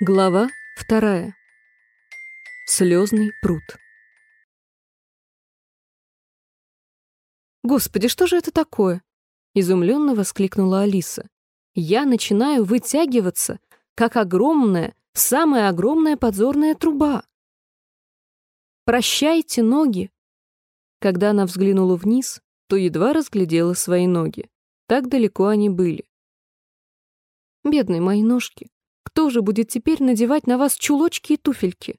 Глава вторая. Слезный пруд. «Господи, что же это такое?» — изумленно воскликнула Алиса. «Я начинаю вытягиваться, как огромная, самая огромная подзорная труба. Прощайте, ноги!» Когда она взглянула вниз, то едва разглядела свои ноги. Так далеко они были. «Бедные мои ножки!» Кто же будет теперь надевать на вас чулочки и туфельки?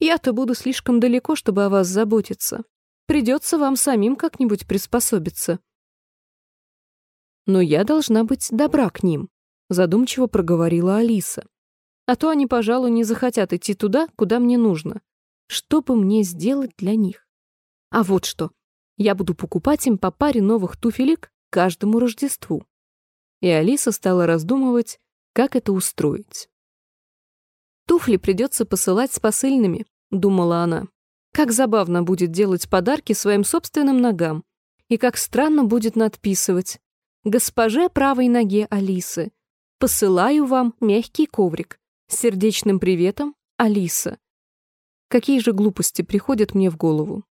Я-то буду слишком далеко, чтобы о вас заботиться. Придется вам самим как-нибудь приспособиться. Но я должна быть добра к ним, задумчиво проговорила Алиса. А то они, пожалуй, не захотят идти туда, куда мне нужно. Что бы мне сделать для них? А вот что. Я буду покупать им по паре новых туфелек каждому Рождеству. И Алиса стала раздумывать, как это устроить? «Туфли придется посылать с посыльными», — думала она. «Как забавно будет делать подарки своим собственным ногам. И как странно будет надписывать. «Госпоже правой ноге Алисы, посылаю вам мягкий коврик. С сердечным приветом, Алиса». Какие же глупости приходят мне в голову.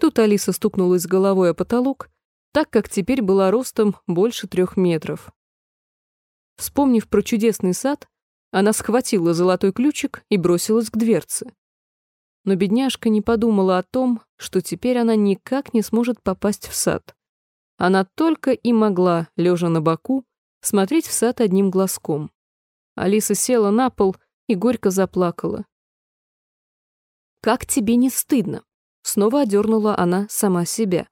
Тут Алиса стукнулась головой о потолок, так как теперь была ростом больше трех метров. Вспомнив про чудесный сад, она схватила золотой ключик и бросилась к дверце. Но бедняжка не подумала о том, что теперь она никак не сможет попасть в сад. Она только и могла, лежа на боку, смотреть в сад одним глазком. Алиса села на пол и горько заплакала. «Как тебе не стыдно?» — снова одернула она сама себя.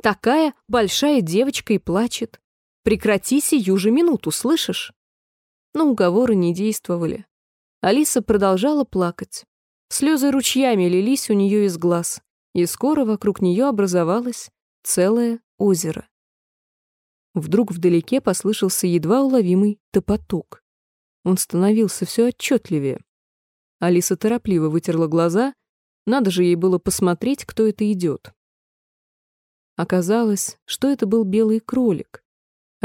«Такая большая девочка и плачет. Прекрати сию же минуту, слышишь? Но уговоры не действовали. Алиса продолжала плакать. Слезы ручьями лились у нее из глаз, и скоро вокруг нее образовалось целое озеро. Вдруг вдалеке послышался едва уловимый топоток. Он становился все отчетливее. Алиса торопливо вытерла глаза, надо же ей было посмотреть, кто это идет. Оказалось, что это был белый кролик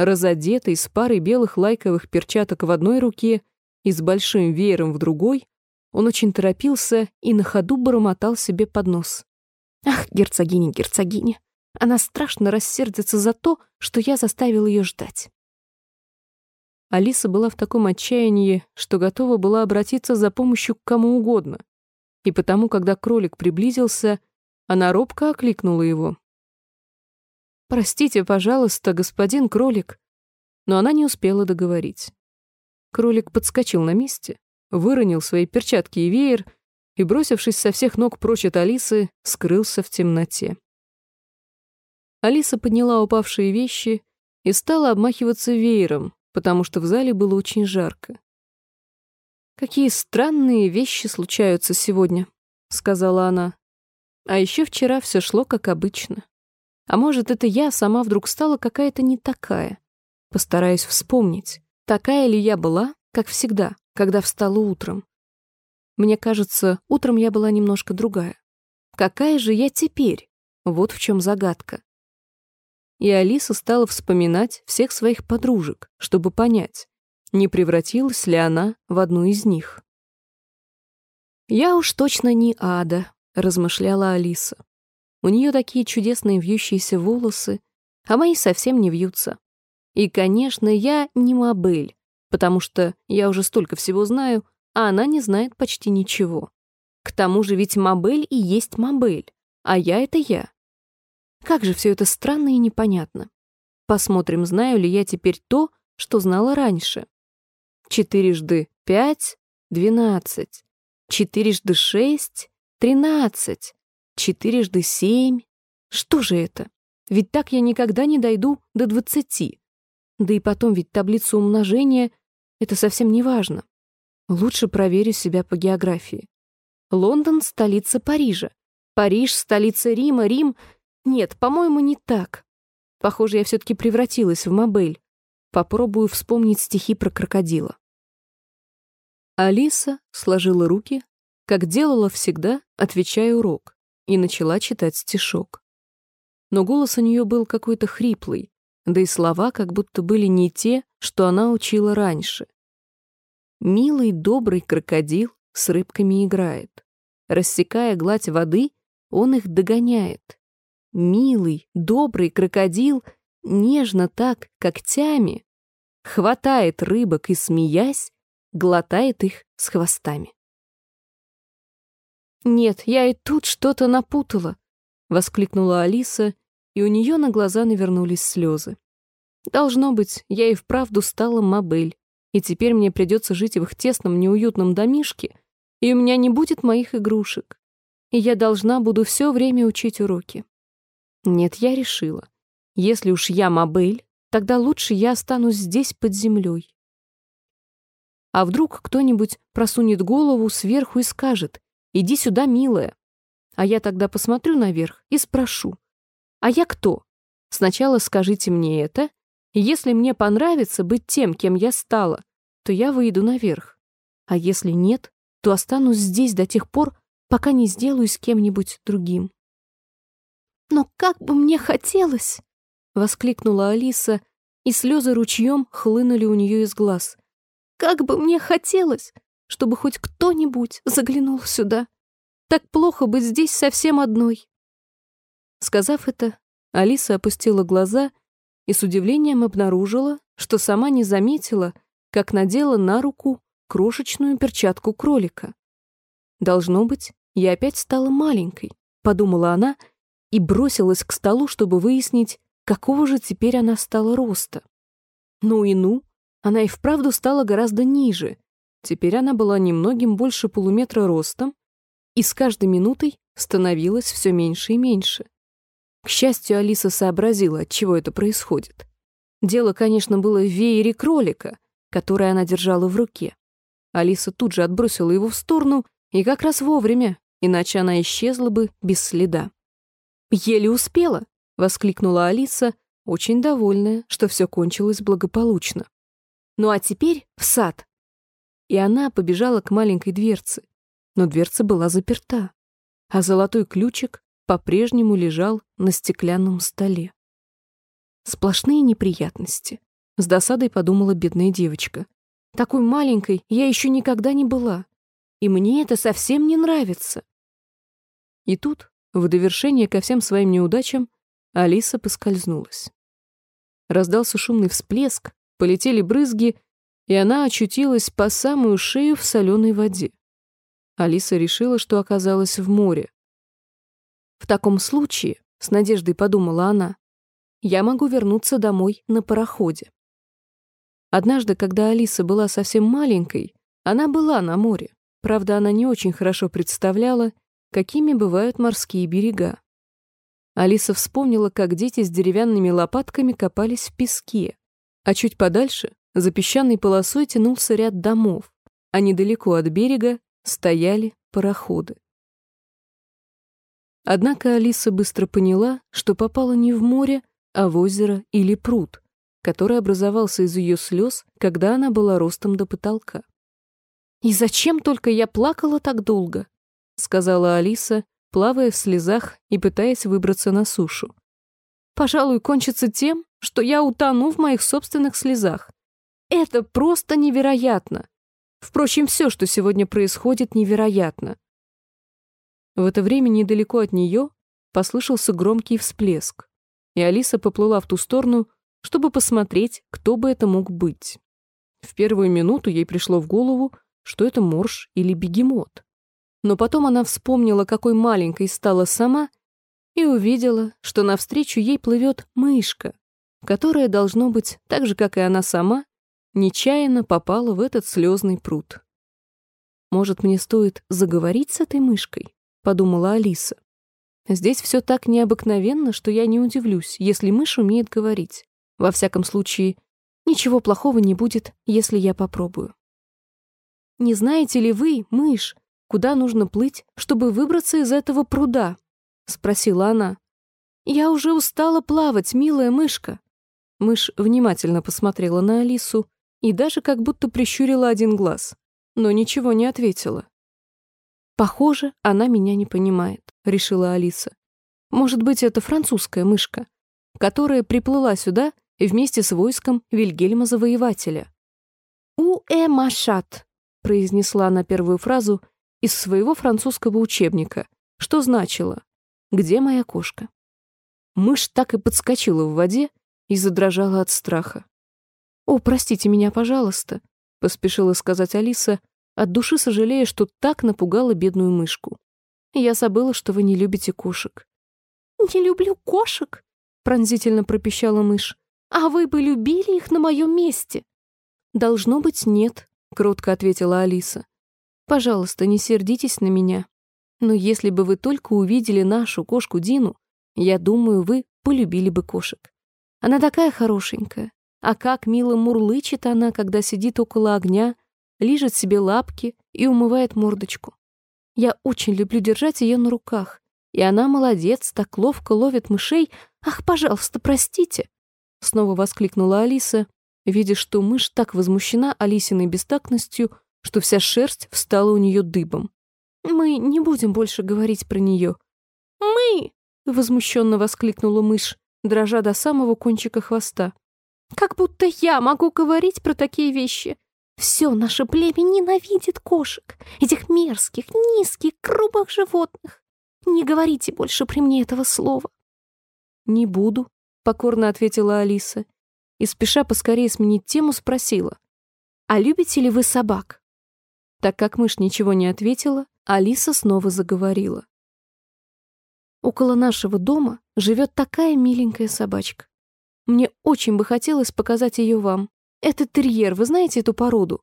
разодетый, с парой белых лайковых перчаток в одной руке и с большим веером в другой, он очень торопился и на ходу бормотал себе под нос. «Ах, герцогиня, герцогиня, она страшно рассердится за то, что я заставил ее ждать». Алиса была в таком отчаянии, что готова была обратиться за помощью к кому угодно. И потому, когда кролик приблизился, она робко окликнула его. «Простите, пожалуйста, господин кролик». Но она не успела договорить. Кролик подскочил на месте, выронил свои перчатки и веер и, бросившись со всех ног прочь от Алисы, скрылся в темноте. Алиса подняла упавшие вещи и стала обмахиваться веером, потому что в зале было очень жарко. «Какие странные вещи случаются сегодня», — сказала она. «А еще вчера все шло как обычно». А может, это я сама вдруг стала какая-то не такая. Постараюсь вспомнить, такая ли я была, как всегда, когда встала утром. Мне кажется, утром я была немножко другая. Какая же я теперь? Вот в чем загадка. И Алиса стала вспоминать всех своих подружек, чтобы понять, не превратилась ли она в одну из них. «Я уж точно не ада», — размышляла Алиса. У нее такие чудесные вьющиеся волосы, а мои совсем не вьются. И, конечно, я не мобель, потому что я уже столько всего знаю, а она не знает почти ничего. К тому же ведь мобель и есть мобель, а я — это я. Как же все это странно и непонятно. Посмотрим, знаю ли я теперь то, что знала раньше. Четырежды пять — двенадцать. Четырежды шесть — тринадцать. Четырежды семь. Что же это? Ведь так я никогда не дойду до двадцати. Да и потом ведь таблица умножения — это совсем не важно. Лучше проверю себя по географии. Лондон — столица Парижа. Париж — столица Рима. Рим... Нет, по-моему, не так. Похоже, я все-таки превратилась в мобель. Попробую вспомнить стихи про крокодила. Алиса сложила руки, как делала всегда, отвечая урок и начала читать стишок. Но голос у нее был какой-то хриплый, да и слова как будто были не те, что она учила раньше. милый добрый крокодил с рыбками играет. Рассекая гладь воды, он их догоняет. Милый, добрый крокодил нежно так, когтями, хватает рыбок и, смеясь, глотает их с хвостами. «Нет, я и тут что-то напутала», — воскликнула Алиса, и у нее на глаза навернулись слезы. «Должно быть, я и вправду стала Мабель, и теперь мне придется жить в их тесном, неуютном домишке, и у меня не будет моих игрушек, и я должна буду все время учить уроки. Нет, я решила, если уж я Мабель, тогда лучше я останусь здесь под землей. А вдруг кто-нибудь просунет голову сверху и скажет «Иди сюда, милая». А я тогда посмотрю наверх и спрошу «А я кто?» Сначала скажите мне это, если мне понравится быть тем, кем я стала, то я выйду наверх. А если нет, то останусь здесь до тех пор, пока не сделаюсь кем-нибудь другим. «Но как бы мне хотелось!» — воскликнула Алиса, и слезы ручьем хлынули у нее из глаз. «Как бы мне хотелось, чтобы хоть кто-нибудь заглянул сюда! Так плохо быть здесь совсем одной!» Сказав это, Алиса опустила глаза и с удивлением обнаружила, что сама не заметила, как надела на руку крошечную перчатку кролика. «Должно быть, я опять стала маленькой», — подумала она и бросилась к столу, чтобы выяснить, какого же теперь она стала роста. Ну и ну, она и вправду стала гораздо ниже. Теперь она была немногим больше полуметра ростом и с каждой минутой становилась все меньше и меньше. К счастью, Алиса сообразила, от чего это происходит. Дело, конечно, было в веере кролика, который она держала в руке. Алиса тут же отбросила его в сторону, и как раз вовремя, иначе она исчезла бы без следа. «Еле успела!» — воскликнула Алиса, очень довольная, что все кончилось благополучно. «Ну а теперь в сад!» И она побежала к маленькой дверце, но дверца была заперта, а золотой ключик по-прежнему лежал на стеклянном столе. Сплошные неприятности. С досадой подумала бедная девочка. Такой маленькой я еще никогда не была. И мне это совсем не нравится. И тут, в довершение ко всем своим неудачам, Алиса поскользнулась. Раздался шумный всплеск, полетели брызги, и она очутилась по самую шею в соленой воде. Алиса решила, что оказалась в море. В таком случае, с надеждой подумала она, я могу вернуться домой на пароходе. Однажды, когда Алиса была совсем маленькой, она была на море. Правда, она не очень хорошо представляла, какими бывают морские берега. Алиса вспомнила, как дети с деревянными лопатками копались в песке, а чуть подальше, за песчаной полосой, тянулся ряд домов, а недалеко от берега стояли пароходы. Однако Алиса быстро поняла, что попала не в море, а в озеро или пруд, который образовался из ее слез, когда она была ростом до потолка. «И зачем только я плакала так долго?» — сказала Алиса, плавая в слезах и пытаясь выбраться на сушу. «Пожалуй, кончится тем, что я утону в моих собственных слезах. Это просто невероятно. Впрочем, все, что сегодня происходит, невероятно». В это время недалеко от нее послышался громкий всплеск, и Алиса поплыла в ту сторону, чтобы посмотреть, кто бы это мог быть. В первую минуту ей пришло в голову, что это морж или бегемот. Но потом она вспомнила, какой маленькой стала сама, и увидела, что навстречу ей плывет мышка, которая, должно быть, так же, как и она сама, нечаянно попала в этот слезный пруд. «Может, мне стоит заговорить с этой мышкой?» — подумала Алиса. «Здесь все так необыкновенно, что я не удивлюсь, если мышь умеет говорить. Во всяком случае, ничего плохого не будет, если я попробую. «Не знаете ли вы, мышь, куда нужно плыть, чтобы выбраться из этого пруда?» — спросила она. «Я уже устала плавать, милая мышка». Мышь внимательно посмотрела на Алису и даже как будто прищурила один глаз, но ничего не ответила. «Похоже, она меня не понимает», — решила Алиса. «Может быть, это французская мышка, которая приплыла сюда вместе с войском Вильгельма Завоевателя. «У-э, Машат!» произнесла она первую фразу из своего французского учебника, что значило «Где моя кошка?». Мышь так и подскочила в воде и задрожала от страха. «О, простите меня, пожалуйста», — поспешила сказать Алиса, от души сожалея, что так напугала бедную мышку. «Я забыла, что вы не любите кошек». «Не люблю кошек?» — пронзительно пропищала мышь. «А вы бы любили их на моем месте?» «Должно быть, нет», — кротко ответила Алиса. «Пожалуйста, не сердитесь на меня. Но если бы вы только увидели нашу кошку Дину, я думаю, вы полюбили бы кошек. Она такая хорошенькая. А как мило мурлычет она, когда сидит около огня, лижет себе лапки и умывает мордочку. Я очень люблю держать ее на руках. И она молодец, так ловко ловит мышей. Ах, пожалуйста, простите!» Снова воскликнула Алиса, видя, что мышь так возмущена Алисиной бестактностью, что вся шерсть встала у нее дыбом. «Мы не будем больше говорить про нее». «Мы!» — возмущенно воскликнула мышь, дрожа до самого кончика хвоста. «Как будто я могу говорить про такие вещи. Все наше племя ненавидит кошек, этих мерзких, низких, грубых животных. Не говорите больше при мне этого слова». «Не буду», — покорно ответила Алиса и, спеша поскорее сменить тему, спросила. «А любите ли вы собак?» Так как мышь ничего не ответила, Алиса снова заговорила. «Около нашего дома живет такая миленькая собачка. Мне очень бы хотелось показать ее вам. Это терьер, вы знаете эту породу?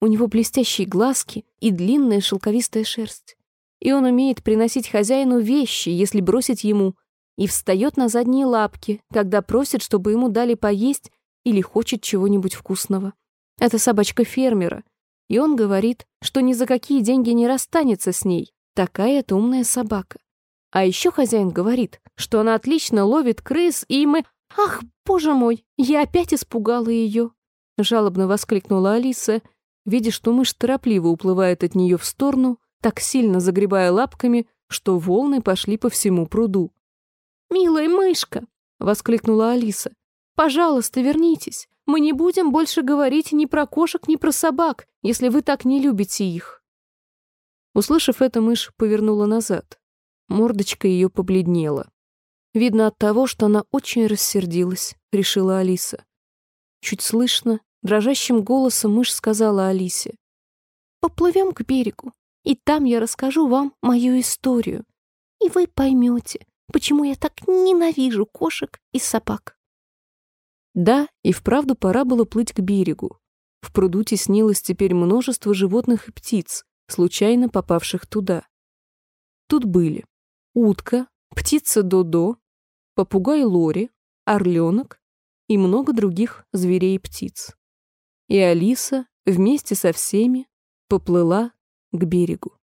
У него блестящие глазки и длинная шелковистая шерсть. И он умеет приносить хозяину вещи, если бросить ему, и встает на задние лапки, когда просит, чтобы ему дали поесть или хочет чего-нибудь вкусного. Это собачка фермера, и он говорит, что ни за какие деньги не расстанется с ней. Такая это умная собака. А еще хозяин говорит, что она отлично ловит крыс, и мы... Ах, боже мой, я опять испугала ее. — жалобно воскликнула Алиса, видя, что мышь торопливо уплывает от нее в сторону, так сильно загребая лапками, что волны пошли по всему пруду. «Милая мышка!» — воскликнула Алиса. «Пожалуйста, вернитесь. Мы не будем больше говорить ни про кошек, ни про собак, если вы так не любите их». Услышав это, мышь повернула назад. Мордочка ее побледнела. Видно от того, что она очень рассердилась, решила Алиса. Чуть слышно, дрожащим голосом мышь сказала Алисе. «Поплывем к берегу, и там я расскажу вам мою историю, и вы поймете, почему я так ненавижу кошек и собак». Да, и вправду пора было плыть к берегу. В пруду теснилось теперь множество животных и птиц, случайно попавших туда. Тут были утка, птица Додо, попугай Лори, орленок, и много других зверей и птиц. И Алиса вместе со всеми поплыла к берегу.